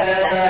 Uh,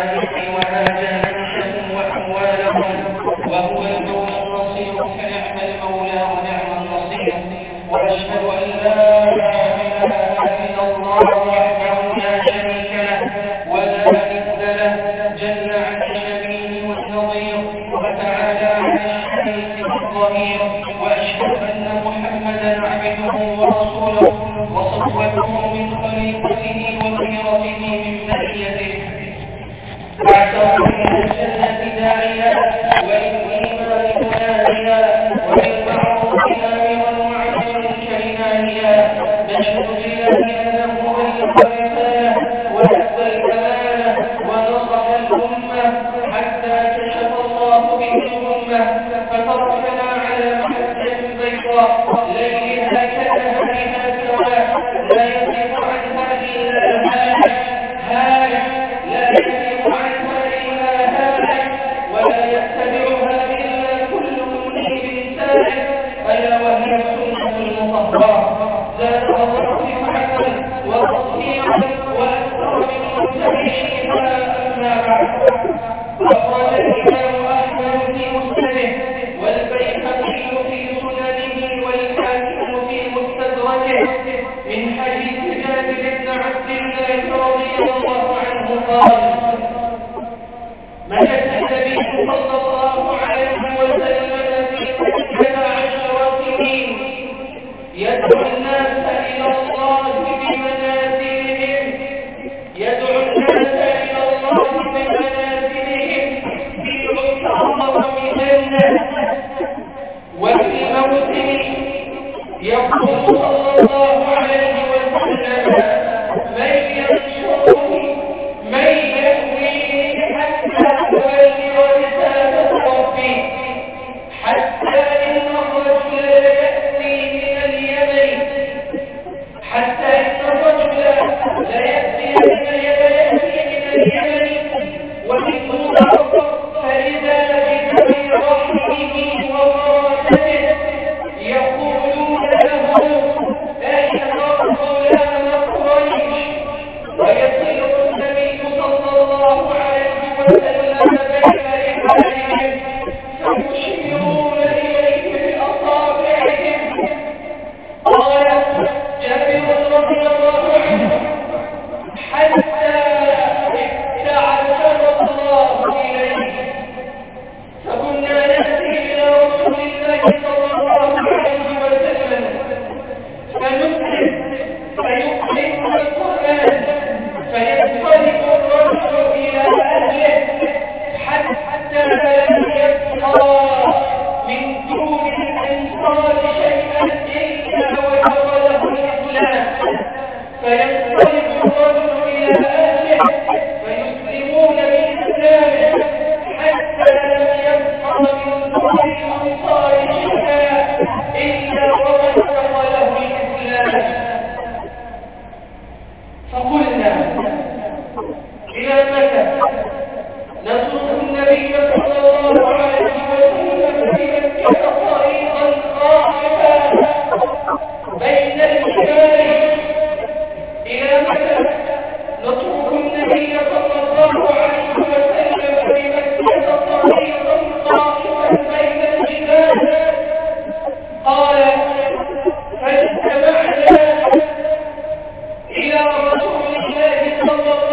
إلى رسول الله صلى الله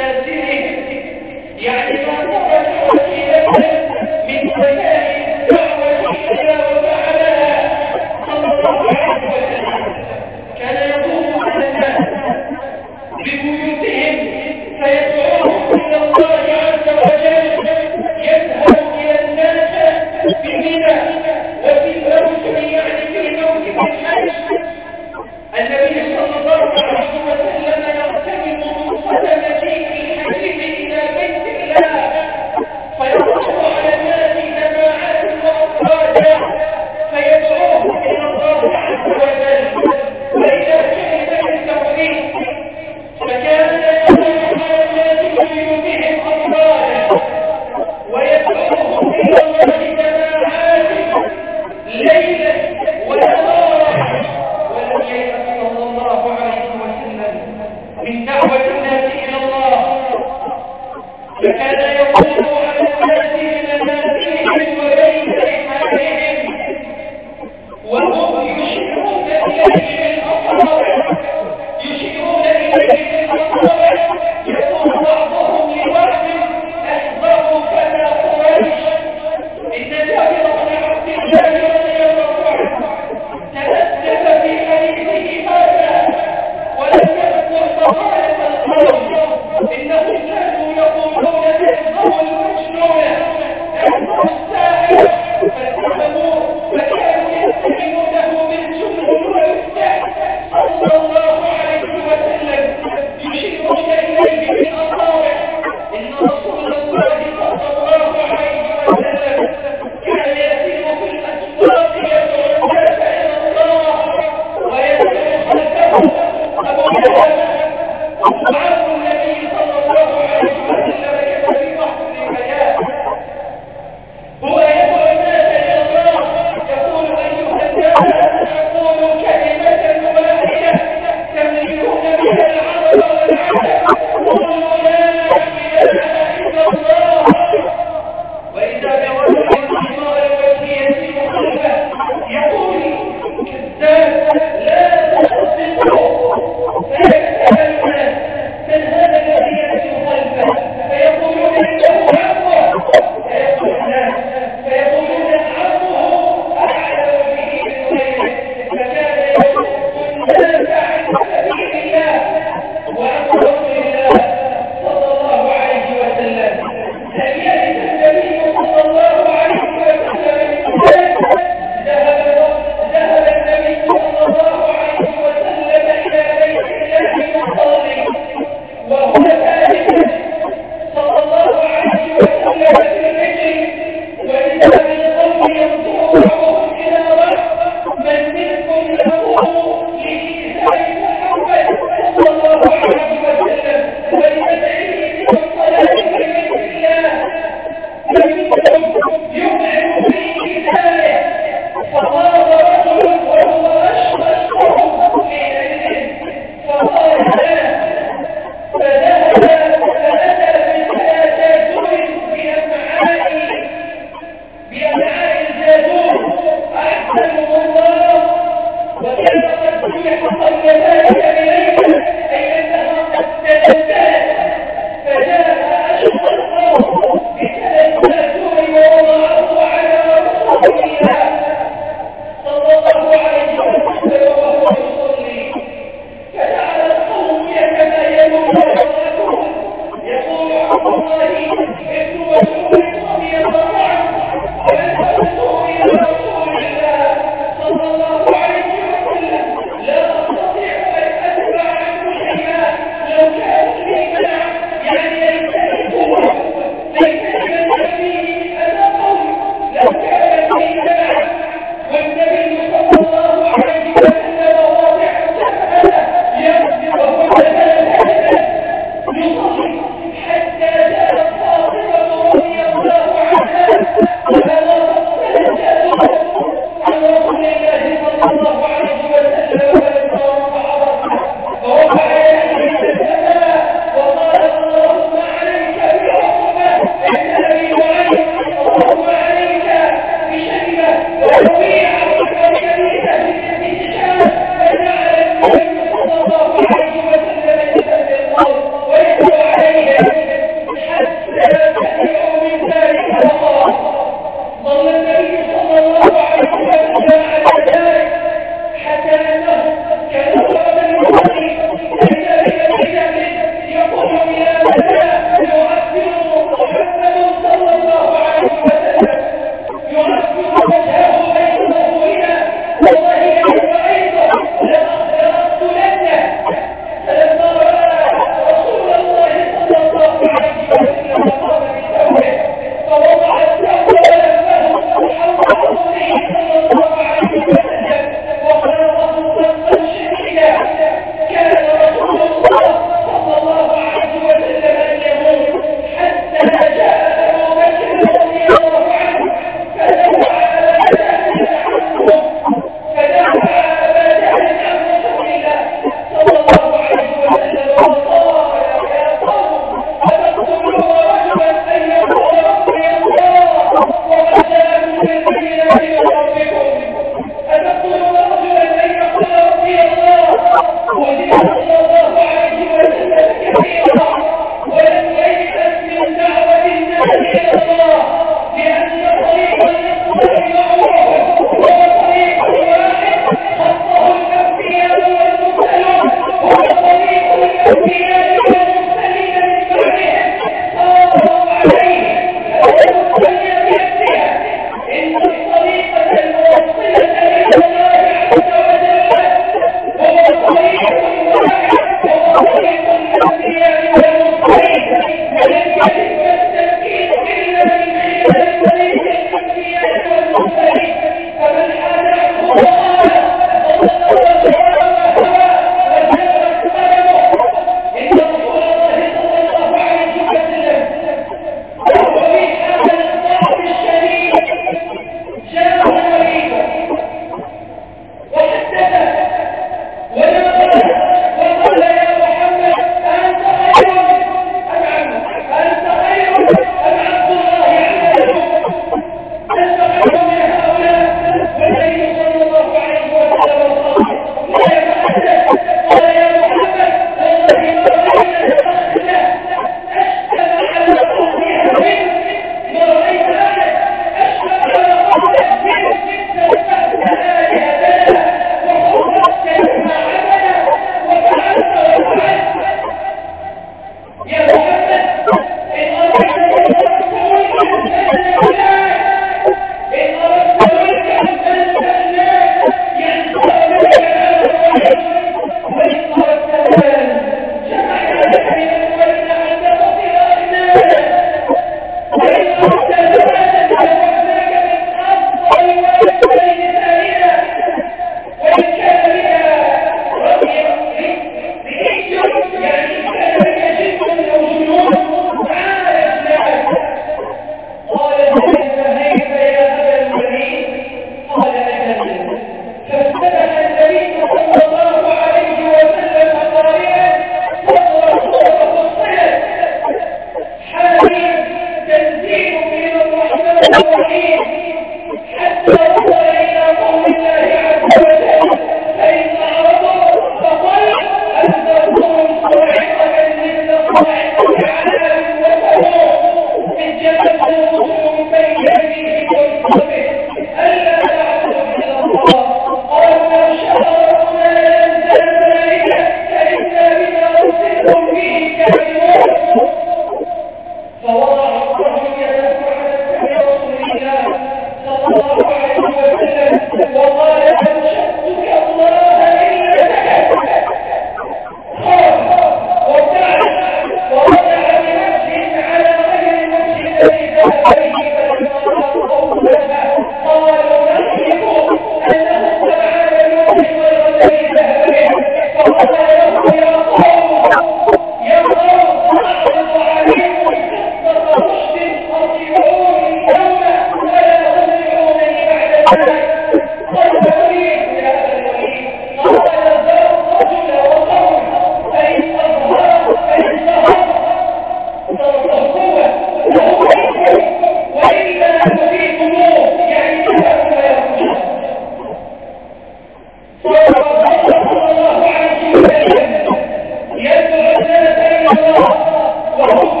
Oh, my God.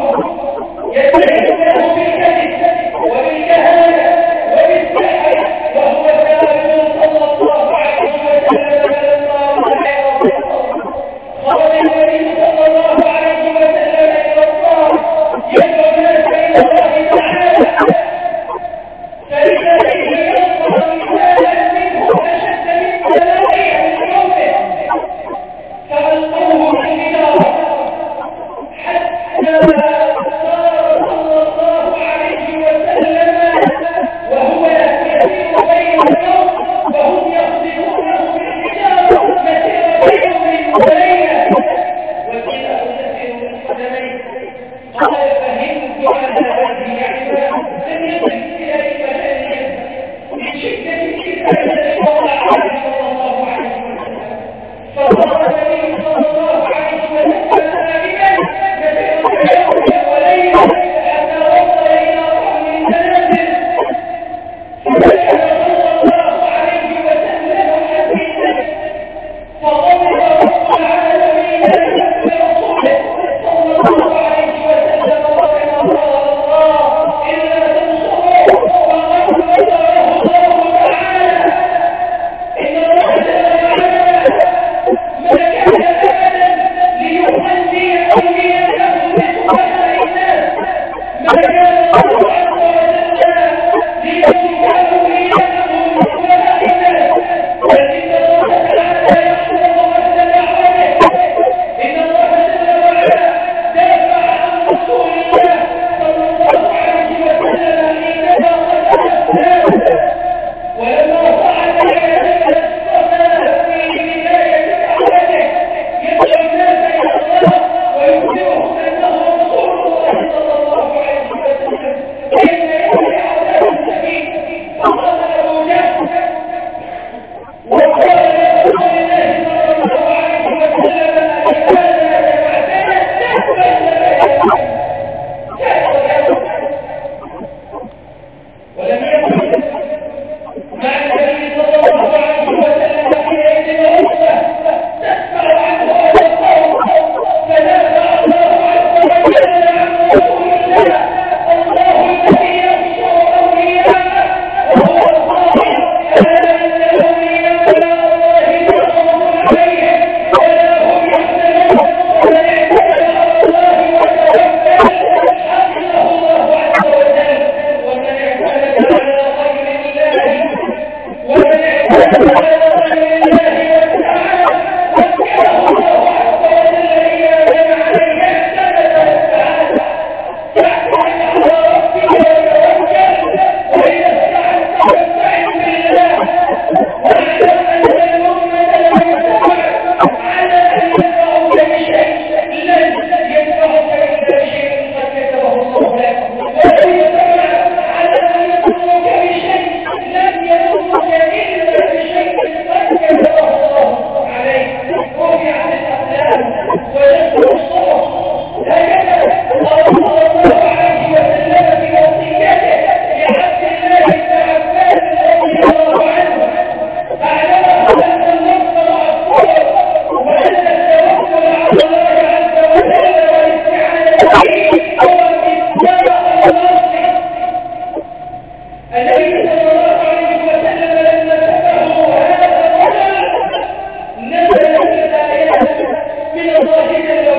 Mira,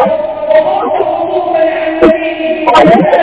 我赞美你。